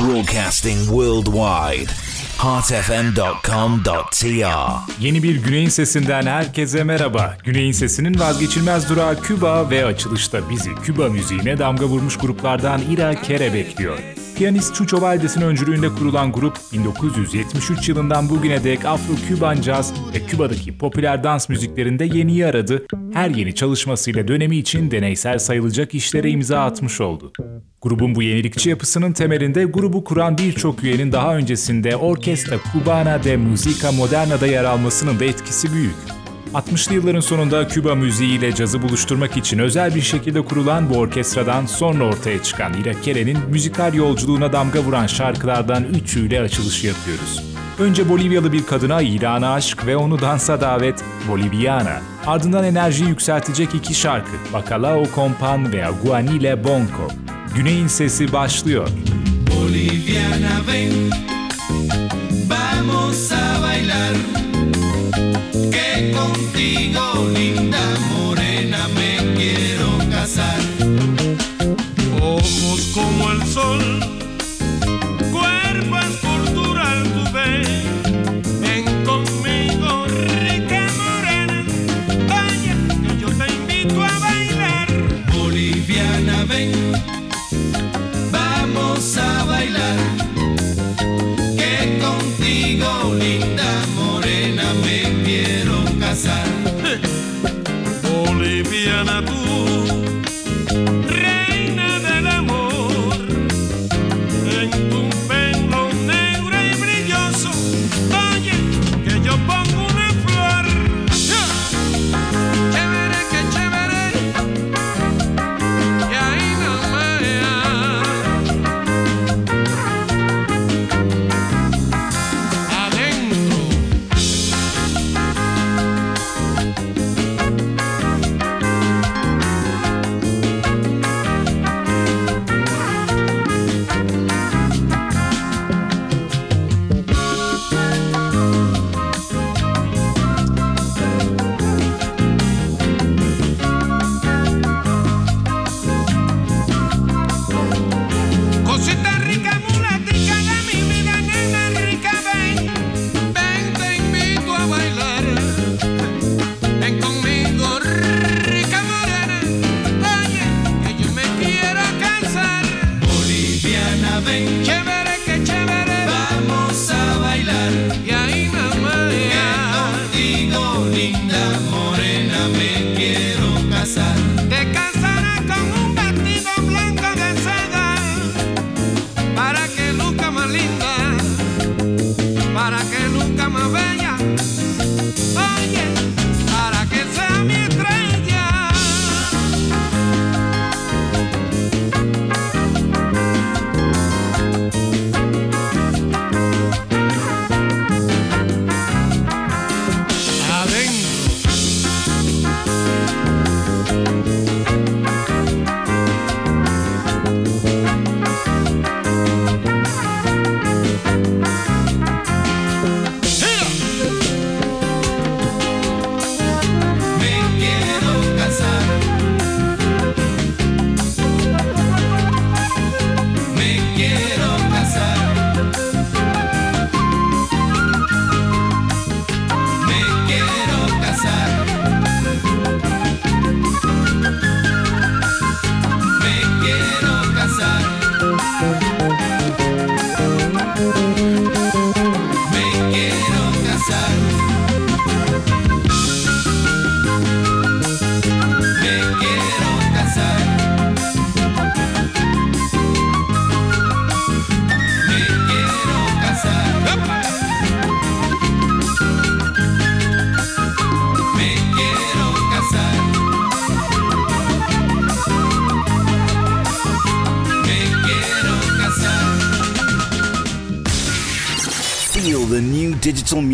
Broadcasting worldwide. heartfm.com.tr Yeni bir Güney'in Sesinden herkese merhaba. Güney'in Sesi'nin vazgeçilmez durağı Küba ve açılışta bizi Küba müziğine damga vurmuş gruplardan Ira Kere bekliyor. Piyanist Chucho Valdes'in öncülüğünde kurulan grup 1973 yılından bugüne dek Afro-Küban Jazz ve Küba'daki popüler dans müziklerinde yeniyi aradı. Her yeni çalışmasıyla dönemi için deneysel sayılacak işlere imza atmış oldu. Grubun bu yenilikçi yapısının temelinde grubu kuran birçok üyenin daha öncesinde Orkestra Cubana de Musica Moderna'da yer almasının da etkisi büyük. 60'lı yılların sonunda Küba müziği ile cazı buluşturmak için özel bir şekilde kurulan bu orkestradan sonra ortaya çıkan Ira Kere'nin müzikal yolculuğuna damga vuran şarkılardan üçüyle açılış yapıyoruz. Önce Bolivyalı bir kadına ilana aşk ve onu dansa davet Boliviana. Ardından enerjiyi yükseltecek iki şarkı Bacalao Compan ve Aguanile Bonco. Güney'in sesi başlıyor. Boliviana ven, vamos a bailar. Contigo, linda morena, me quiero casar. Ojos como el sol, na tua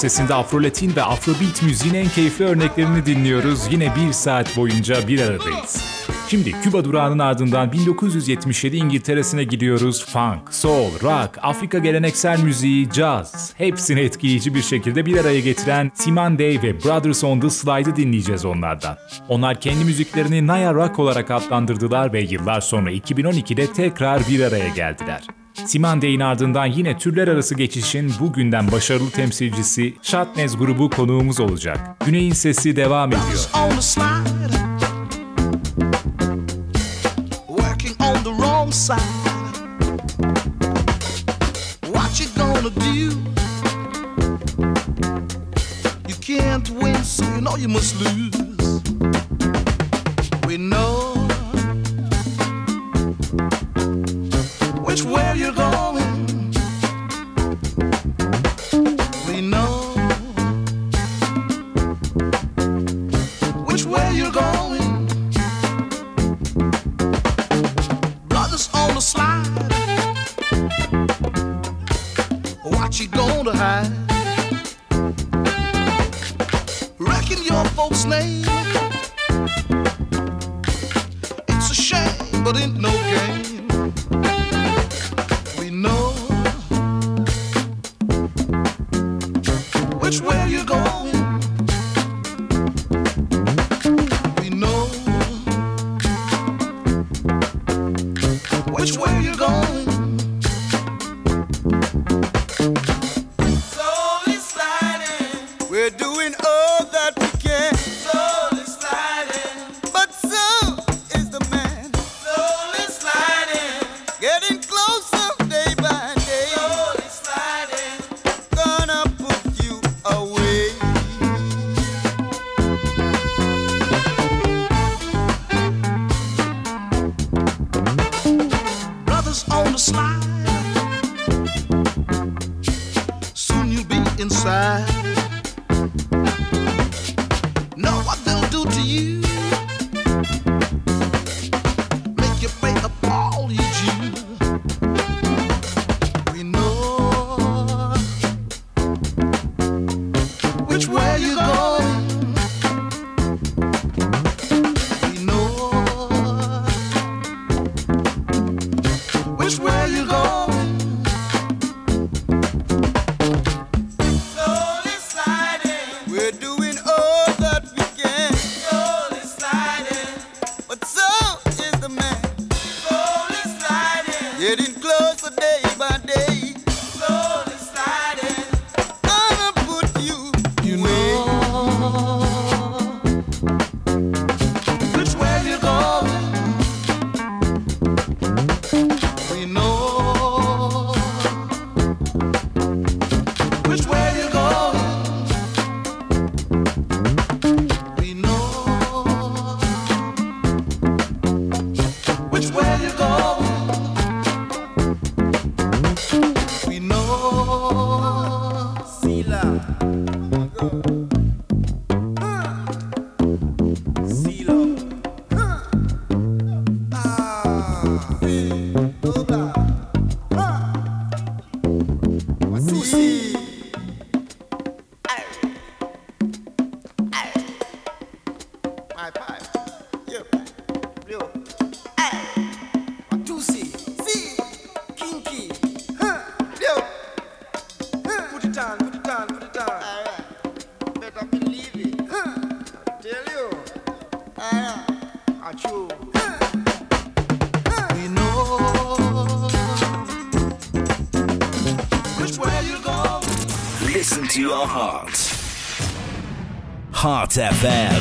Sesinde Afro-Latin ve Afrobeat müziğin en keyifli örneklerini dinliyoruz. Yine bir saat boyunca bir aradayız. Şimdi Küba durağının ardından 1977 İngiltere'sine gidiyoruz. Funk, soul, rock, Afrika geleneksel müziği, jazz hepsini etkileyici bir şekilde bir araya getiren Simon Day ve Brothers on the Slide'ı dinleyeceğiz onlardan. Onlar kendi müziklerini Naya Rock olarak adlandırdılar ve yıllar sonra 2012'de tekrar bir araya geldiler. Simon Day'in ardından yine türler arası geçişin bugünden başarılı temsilcisi Shatnez grubu konuğumuz olacak. Güney'in sesi devam ediyor. You can't win, so you know you must lose. We know which way you're going. We know which way you're going. Brothers on the slide. What you gonna hide? Reckon your folks' name. It's a shame, but ain't no game. Heart FM.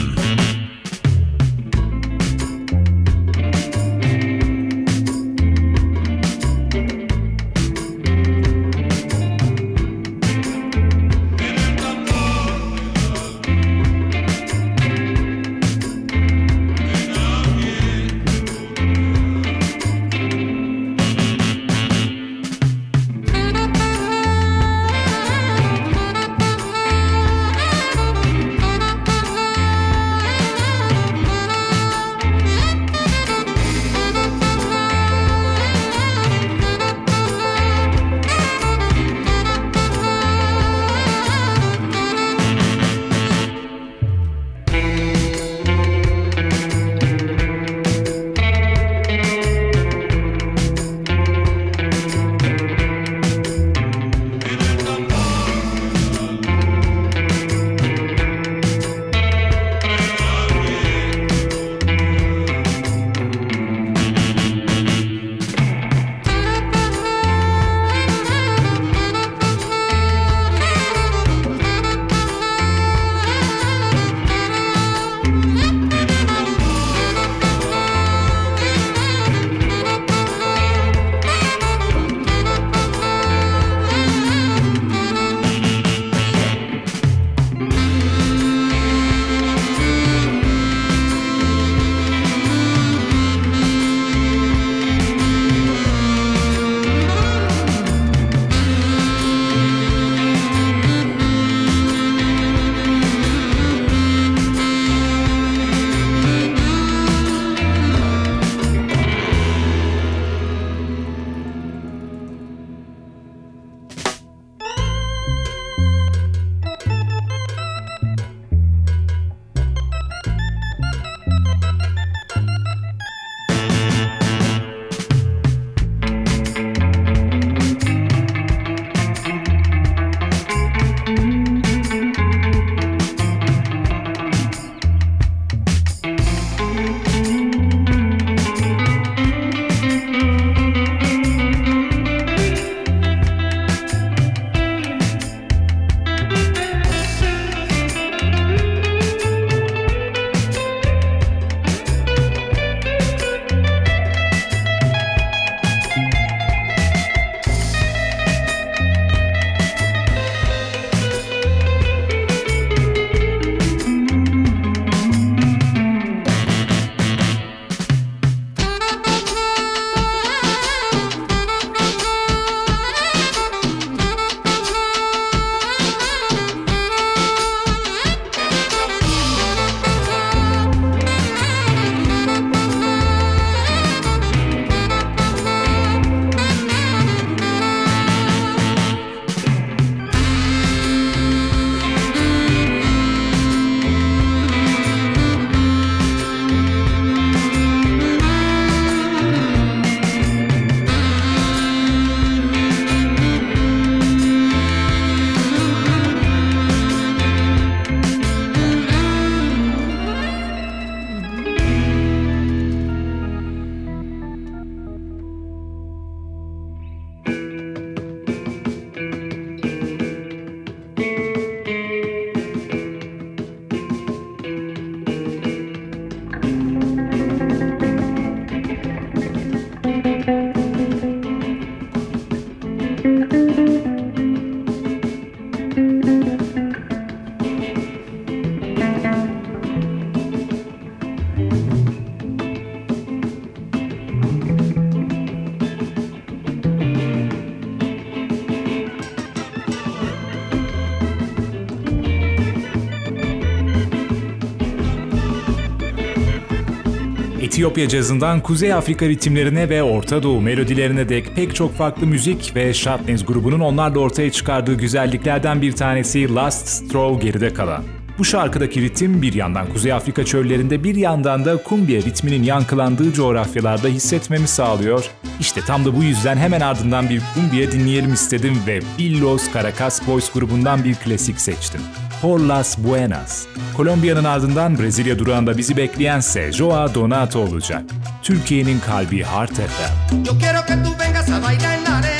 Etiyopya cazından Kuzey Afrika ritimlerine ve Orta Doğu melodilerine dek pek çok farklı müzik ve Sharpness grubunun onlarla ortaya çıkardığı güzelliklerden bir tanesi Last Straw geride kalan. Bu şarkıdaki ritim bir yandan Kuzey Afrika çöllerinde bir yandan da kumbiye ritminin yankılandığı coğrafyalarda hissetmemi sağlıyor. İşte tam da bu yüzden hemen ardından bir kumbiye dinleyelim istedim ve Billos Caracas Boys grubundan bir klasik seçtim. Por Las Buenas. Kolombiya'nın ardından Brezilya durağında bizi bekleyen ise Joa Donato olacak. Türkiye'nin kalbi Heart FM. Yo quiero que tú vengas a bailar en la arena.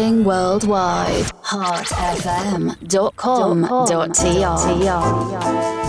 Broadcasting worldwide. HeartFM.com.tr.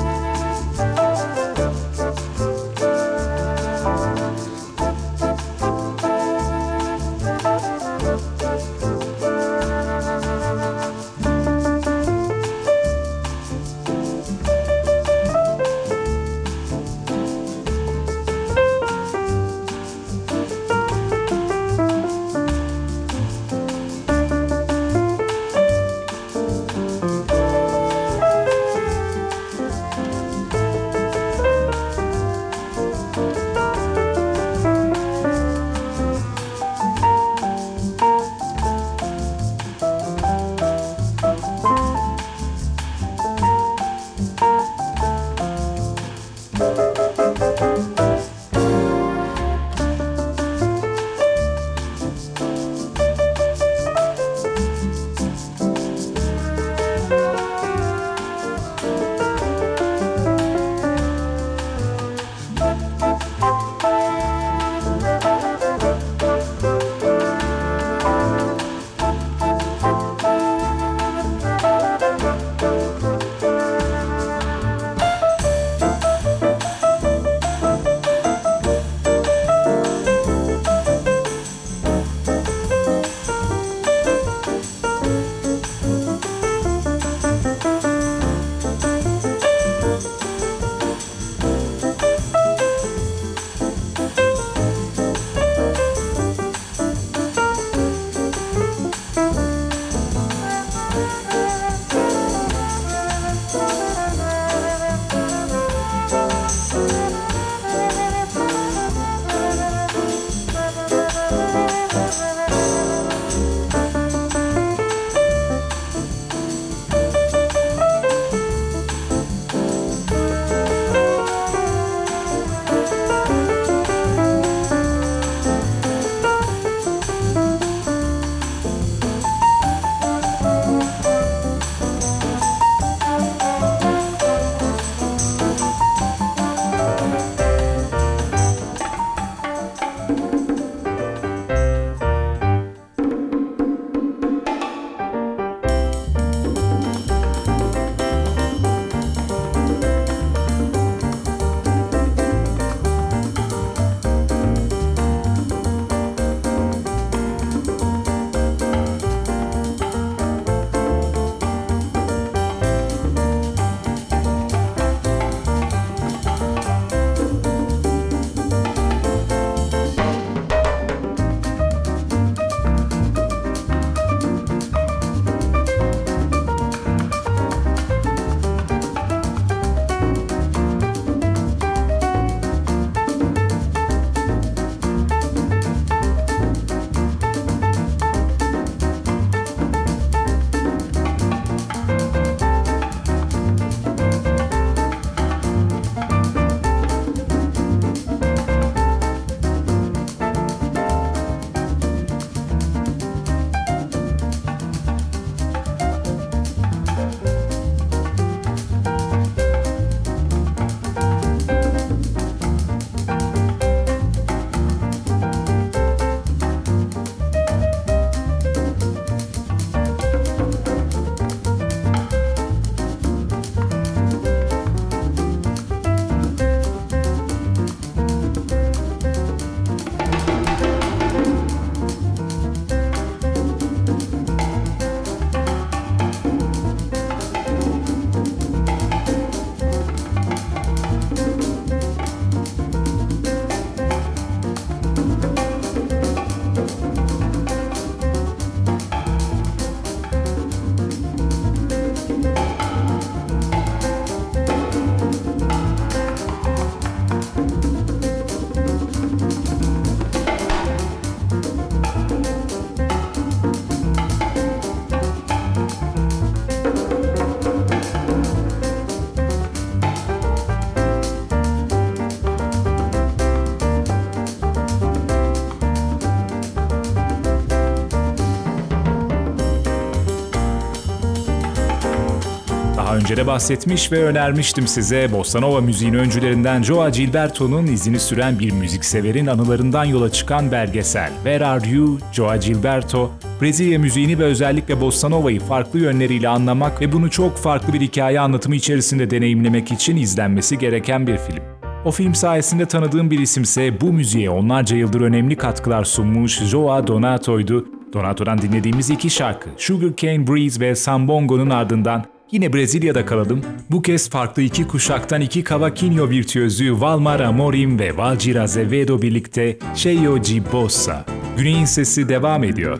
önce de bahsetmiş ve önermiştim size Bossa Nova müziğin öncülerinden Joao Gilberto'nun izini süren bir müzikseverin anılarından yola çıkan belgesel Where Are You, Joao Gilberto, Brezilya müziğini ve özellikle Bossa Nova'yı farklı yönleriyle anlamak ve bunu çok farklı bir hikaye anlatımı içerisinde deneyimlemek için izlenmesi gereken bir film. O film sayesinde tanıdığım bir isimse bu müziğe onlarca yıldır önemli katkılar sunmuş Joao Donato'ydu. Donato'dan dinlediğimiz iki şarkı Sugarcane Breeze ve Sambongo'nun ardından Yine Brezilya'da kalalım. Bu kez farklı iki kuşaktan iki cavaquinho virtüözü Valmar Amorim ve Valcir Azevedo birlikte Cheio de Bossa. Güney'in sesi devam ediyor.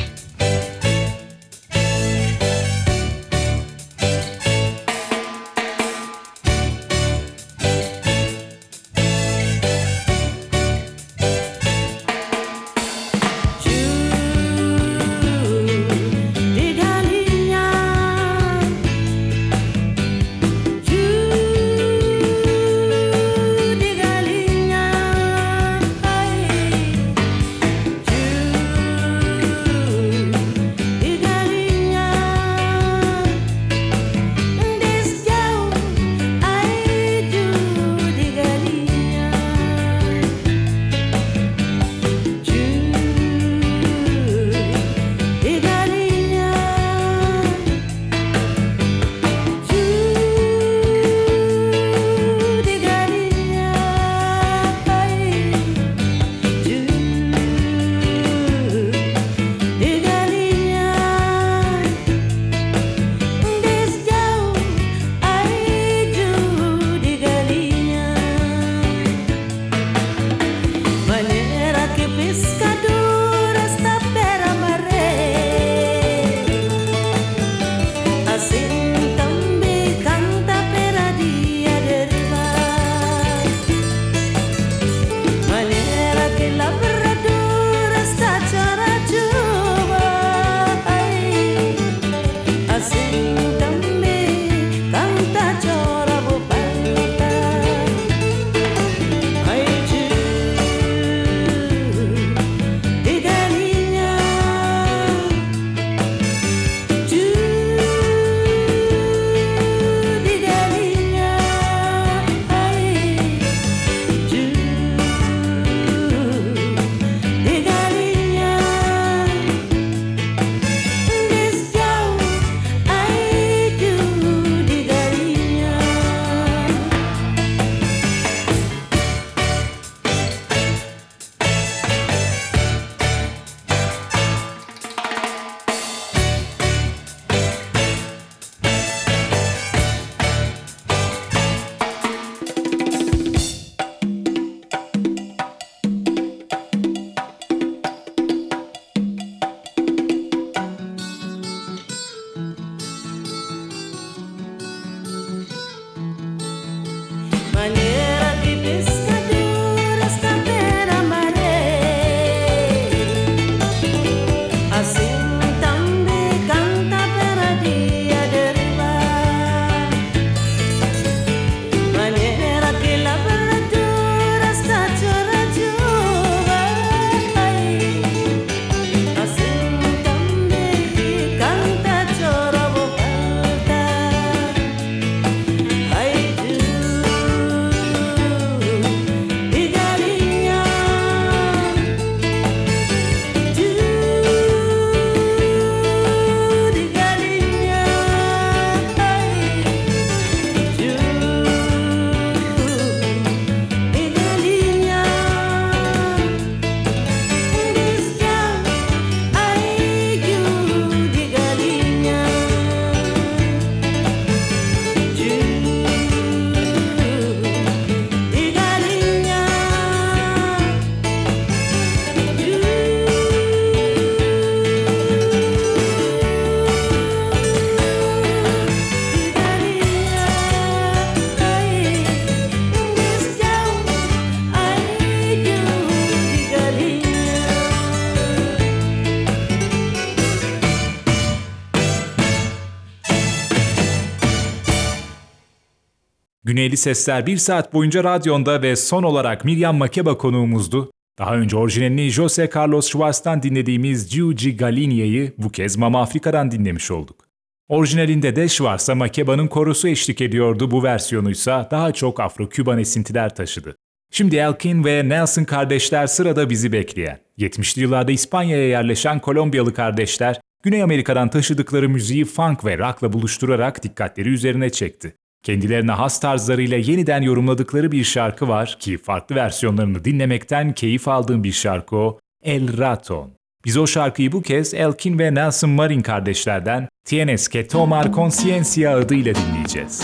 Güneyli Sesler bir saat boyunca radyonda ve son olarak Miriam Makeba konuğumuzdu. Daha önce orijinalini Jose Carlos Schwartz'tan dinlediğimiz Giugi Galinia'yı bu kez Mama Afrika'dan dinlemiş olduk. Orijinalinde de Schwartz'a Makeba'nın korusu eşlik ediyordu, bu versiyonuysa daha çok Afro-Küban esintiler taşıdı. Şimdi Elkin ve Nelson kardeşler sırada bizi bekleyen. 70'li yıllarda İspanya'ya yerleşen Kolombiyalı kardeşler, Güney Amerika'dan taşıdıkları müziği funk ve rock'la buluşturarak dikkatleri üzerine çekti. Kendilerine has tarzlarıyla yeniden yorumladıkları bir şarkı var ki farklı versiyonlarını dinlemekten keyif aldığım bir şarkı o, El Raton. Biz o şarkıyı bu kez Elkin ve Nelson Marin kardeşlerden Tienes que tomar conciencia adıyla dinleyeceğiz.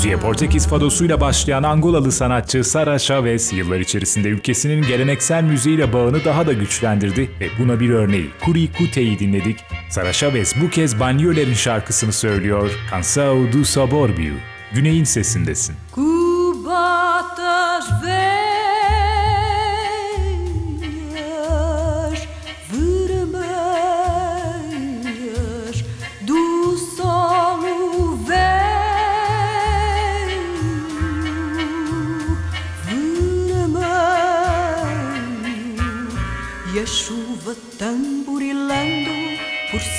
Müziğe Portekiz fadosuyla başlayan Angolalı sanatçı Sara Chavez yıllar içerisinde ülkesinin geleneksel müziğiyle bağını daha da güçlendirdi ve buna bir örneği Kuri Kute'yi dinledik. Sara Chavez bu kez Banliyöler'in şarkısını söylüyor Cansao du Saborbiu. Güney'in sesindesin. Cubatas ve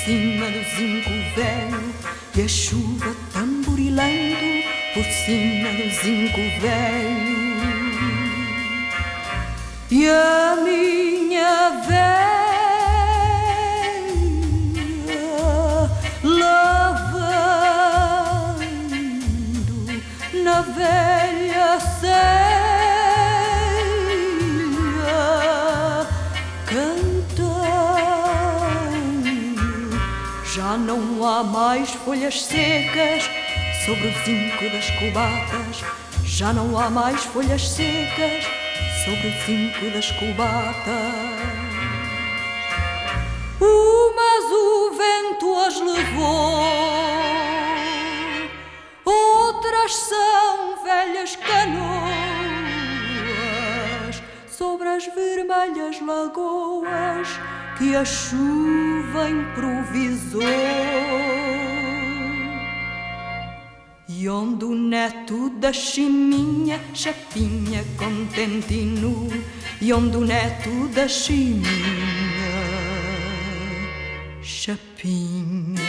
cima do zinco velho e a chuva tamborilando por cima do zinco velho e a minha velha não há mais folhas secas sobre o zinco das cubatas. Já não há mais folhas secas sobre o zinco das cubatas. Umas o vento as levou, outras são velhas canoas sobre as vermelhas lagoas que a chuva improvisou. E onde o neto da chiminha, chapinha contente e onde o neto da chiminha, chapinha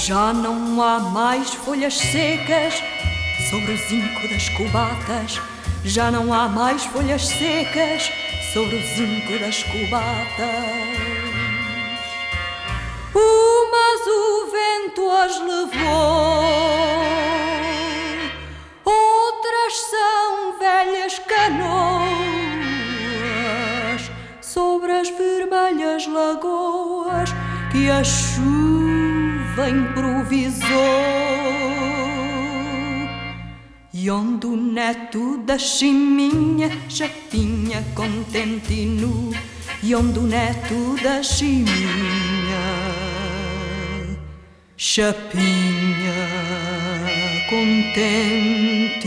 contente e nu. mais folhas secas sobre o zinco das cubatas. Já não há mais folhas secas sobre o zinco das cubatas. Umas o vento as levou, outras são velhas canoas sobre as vermelhas lagoas que a chuva chuva improvisou. E onde o neto da chiminha chapinha contente e nu, e onde o neto da chiminha chapinha contente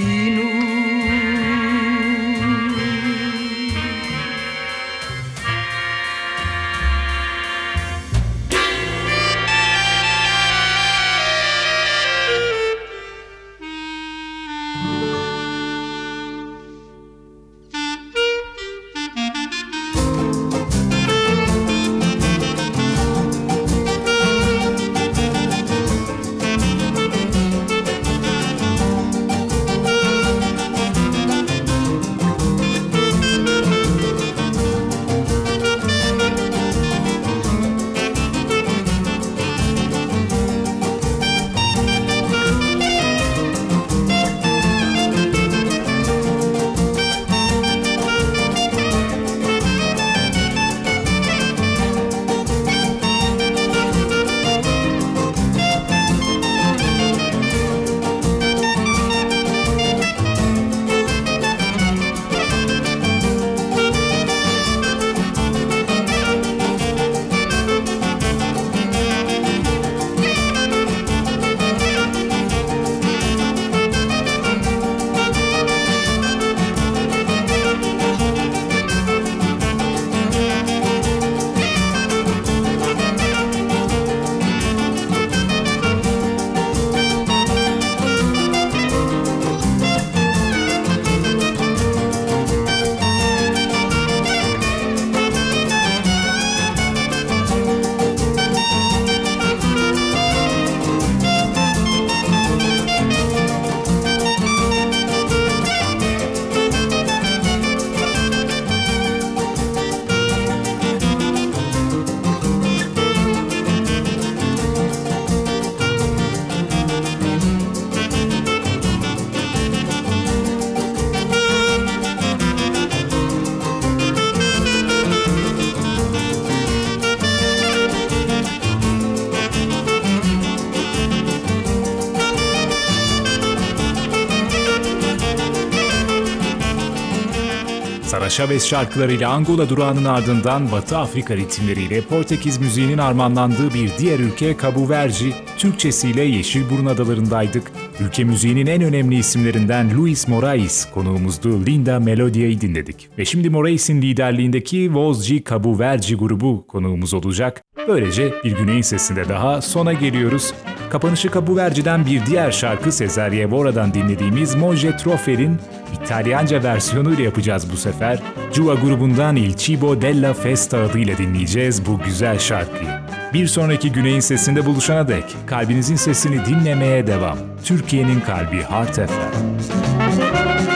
Chavez şarkılarıyla Angola durağının ardından Batı Afrika ritimleriyle Portekiz müziğinin armanlandığı bir diğer ülke Cabo Verde, Türkçesiyle Yeşilburun Adalarındaydık. Ülke müziğinin en önemli isimlerinden Luis Moraes konuğumuzdu Linda Melodia'yı dinledik. Ve şimdi Moraes'in liderliğindeki Vozci Cabo Verde grubu konuğumuz olacak. Böylece bir güneyin sesinde daha sona geliyoruz. Kapanışı Cabo Verde'den bir diğer şarkı Cesaria Bora'dan dinlediğimiz Monje Trofer'in İtalyanca versiyonuyla yapacağız bu sefer. Jua grubundan Il Cibo della Festa adıyla dinleyeceğiz bu güzel şarkıyı. Bir sonraki Güney'in sesinde buluşana dek kalbinizin sesini dinlemeye devam. Türkiye'nin kalbi Heart FM.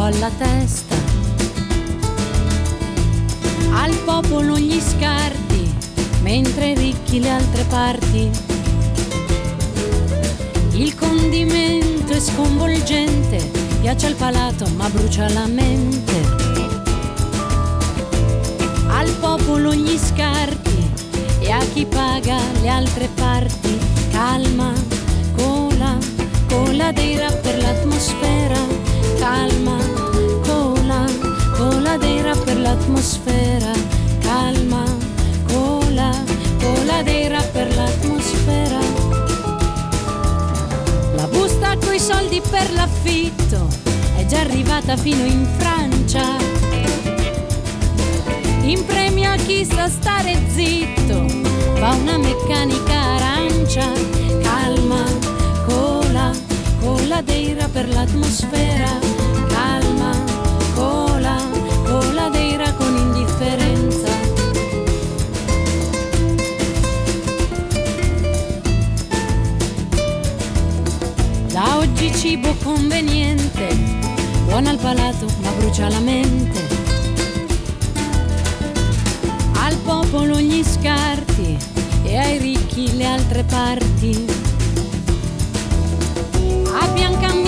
Da un po' alla testa. Al popolo gli scarti, mentre ricchi le altre parti. Il condimento è sconvolgente, piace al palato ma brucia la mente. Al popolo gli scarti e a chi paga le altre parti. Calma, cola, coladeira per l'atmosfera. Calma, cola, coladeira per l'atmosfera. Calma, cola, coladeira per l'atmosfera. La busta coi soldi per l'affitto è già arrivata fino in Francia. In premio a chi sa stare zitto va una meccanica arancia. Calma, cola, coladeira per l'atmosfera. Calma, cola, coladeira con indifferenza. Da oggi cibo conveniente, buono al palato ma brucia la mente. Al popolo gli scarti e ai ricchi le altre parti. me han.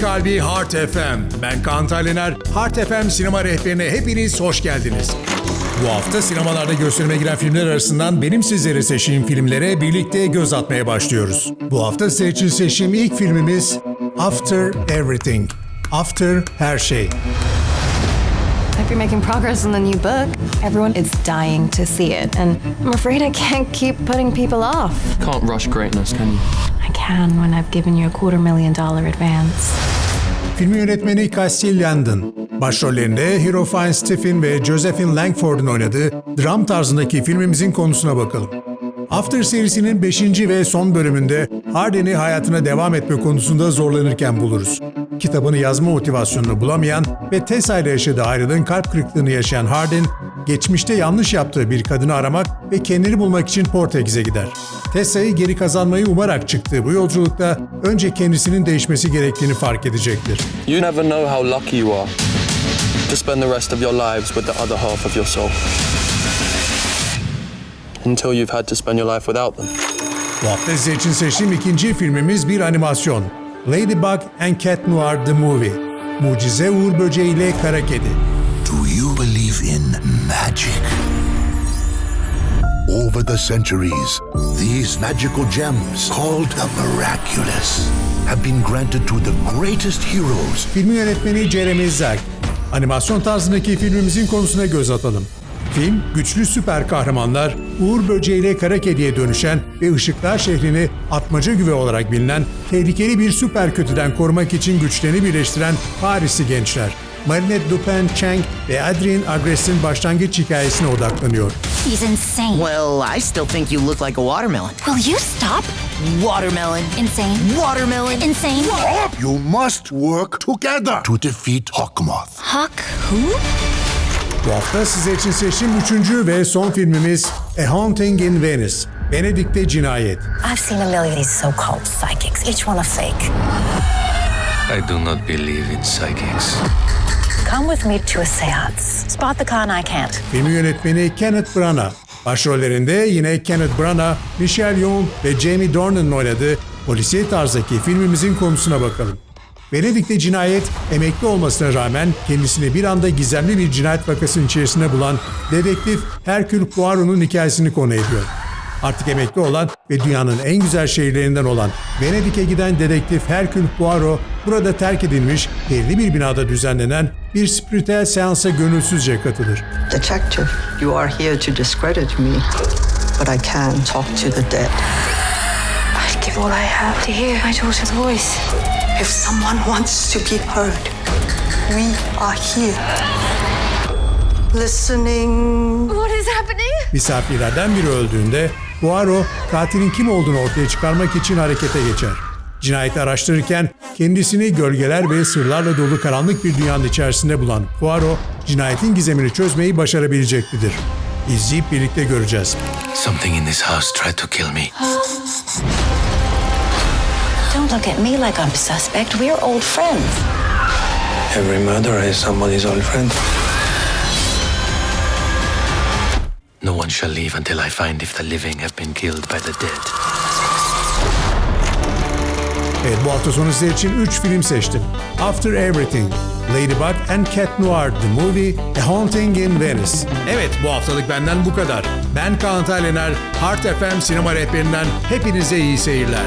Kalbi Heart FM. Ben Kaan Taylener. Heart FM sinema rehberine hepiniz hoş geldiniz. Bu hafta sinemalarda gösterime giren filmler arasından benim sizlere seçtiğim filmlere birlikte göz atmaya başlıyoruz. Bu hafta sizler için seçtiğim ilk filmimiz After Everything. After Her Şey. Hope you're making progress in the new book. Everyone is dying to see it, and I'm afraid I can't keep putting people off. Can't rush greatness, can you? I can when I've given you a quarter million dollar advance. Filmin yönetmeni Castile Landon. Başrollerinde Hero Fine Stephen ve Josephine Langford'un oynadığı dram tarzındaki filmimizin konusuna bakalım. After serisinin 5. ve son bölümünde Harden'i hayatına devam etme konusunda zorlanırken buluruz. Kitabını yazma motivasyonunu bulamayan ve Tessa ile yaşadığı ayrılığın kalp kırıklığını yaşayan Harden, geçmişte yanlış yaptığı bir kadını aramak ve kendini bulmak için Portekiz'e gider. Tessa'yı geri kazanmayı umarak çıktığı bu yolculukta önce kendisinin değişmesi gerektiğini fark edecektir. You never know how lucky you are to spend the rest of your lives with the other half of your soul. Until you've had to spend your life without them. Bu hafta size için seçtiğim ikinci filmimiz bir animasyon. Ladybug and Cat Noir The Movie. Mucize Uğur Böceği ile Kara Kedi. Do you believe in magic? Over the centuries, these magical gems, called the miraculous, have been granted to the greatest heroes. Filmin yönetmeni Jeremy Zak. Animasyon tarzındaki filmimizin konusuna göz atalım. Film, güçlü süper kahramanlar, Uğur Böceği ile Kara Kedi'ye dönüşen ve Işıklar şehrini atmaca güve olarak bilinen tehlikeli bir süper kötüden korumak için güçlerini birleştiren Parisli gençler. Marinette Dupin Chang ve Adrien Agrest'in başlangıç hikayesine odaklanıyor. He's insane. Well, I still think you look like a watermelon. Will you stop? Watermelon. Insane. Watermelon. Insane. You must work together to defeat Hawkmoth. Huck who? Bu hafta size için seçtiğim üçüncü ve son filmimiz A Haunting in Venice. Venedik'te Cinayet. I've seen a million of these so-called psychics, each one a fake. I do not believe in psychics. Come with me to a seance. Spot the con I can't. Filmin yönetmeni Kenneth Branagh. Başrollerinde yine Kenneth Branagh, Michelle Yeoh ve Jamie Dornan'ın oynadığı polisiye tarzdaki filmimizin konusuna bakalım. Venedik'te cinayet, emekli olmasına rağmen kendisini bir anda gizemli bir cinayet vakasının içerisinde bulan dedektif Hercule Poirot'un hikayesini konu ediyor. Artık emekli olan ve dünyanın en güzel şehirlerinden olan Venedik'e giden dedektif Hercule Poirot burada terk edilmiş belli bir binada düzenlenen bir spiritüel seansa gönülsüzce katılır. Detective, you are here to discredit me, but I can talk to the dead. I'd give all I have to hear my daughter's voice. If someone wants to be heard, we are here. Listening. What is happening? Misafirlerden biri öldüğünde Poirot katilin kim olduğunu ortaya çıkarmak için harekete geçer. Cinayeti araştırırken kendisini gölgeler ve sırlarla dolu karanlık bir dünyanın içerisinde bulan Poirot, cinayetin gizemini çözmeyi başarabilecek midir? İzleyip birlikte göreceğiz. Something in this house tried to kill me. Don't look at me like I'm a suspect. We're old friends. Every murderer is somebody's old friend. No one shall leave until I find if the living have been killed by the dead. Evet bu hafta sonu sizler için 3 film seçtim. After Everything, Ladybug and Cat Noir The Movie, A Haunting in Venice. Evet bu haftalık benden bu kadar. Ben Kaan Taylener, Heart FM sinema rehberinden hepinize iyi seyirler.